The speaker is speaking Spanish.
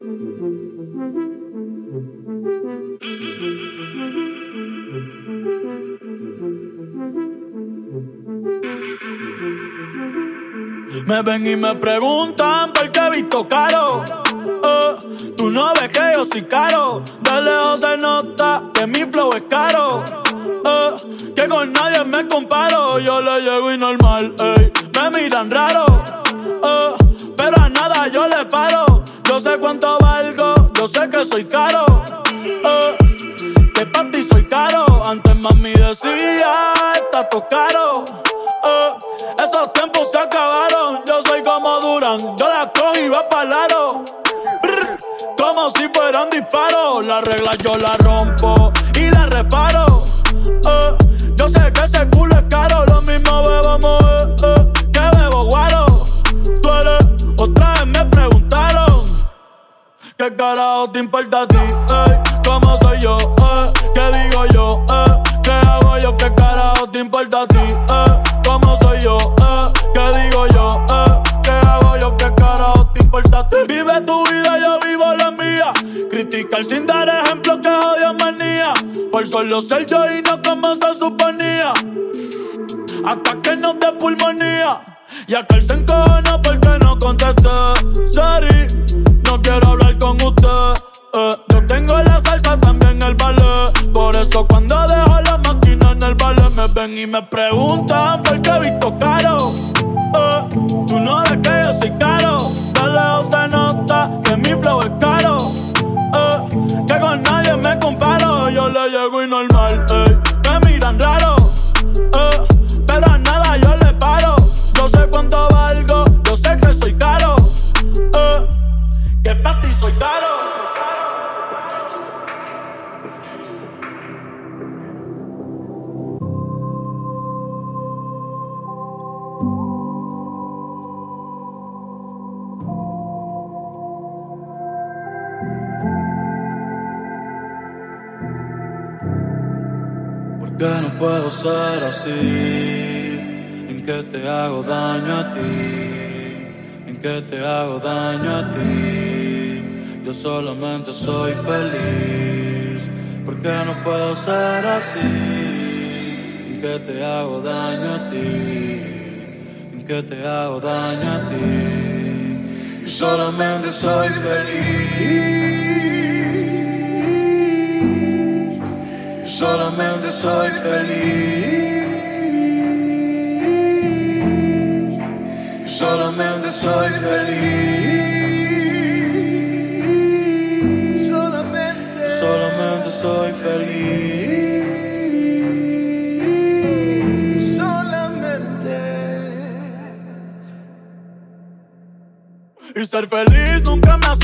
Me ven y me preguntan por qué he visto caro. Oh, tú no ves que yo soy caro. De lejos se nota que mi flow es caro. Oh, que con nadie me comparo. Yo le llego y normal. Me miran raro. Oh, pero a nada yo le paro. Yo sé cuánto valgo. Yo sé que soy caro. Oh, que para ti soy caro. Antes mami decía, está todo caro. Oh, esos tiempos se acabaron. Yo soy como Duran, yo la cojo y va para lado. como si fueran disparos. La regla yo la rompo y la reparo. Carajo te importa a ti? Ey? ¿Cómo soy yo? Eh? ¿Qué digo yo? Eh? ¿Qué hago yo? ¿Qué carajo te importa a ti? Eh? ¿Cómo soy yo? Eh? ¿Qué digo yo? Eh? ¿Qué hago yo? ¿Qué carajo te importa a ti? Vive tu vida, yo vivo la mía. Criticar sin dar ejemplo que odio manía. Por solo ser yo y no como se suponía. Hasta que no te pulmonía. Y aquel se encojona porque no contesté. Sorry, no quiero hablar con usted. Eh, yo tengo la salsa, también el ballet. Por eso cuando dejo la máquina en el ballet me ven y me preguntan por qué he visto caro. ¿Por qué no puedo ser así? ¿En qué te hago daño a ti? ¿En qué te hago daño a ti? Yo solamente soy feliz. ¿Por qué no puedo ser así? ¿En qué te hago daño a ti? ¿En qué te hago daño a ti? Yo solamente soy feliz. Solamente soy feliz. Solamente soy feliz. Solamente, solamente soy feliz. Solamente. Y ser feliz nunca me ha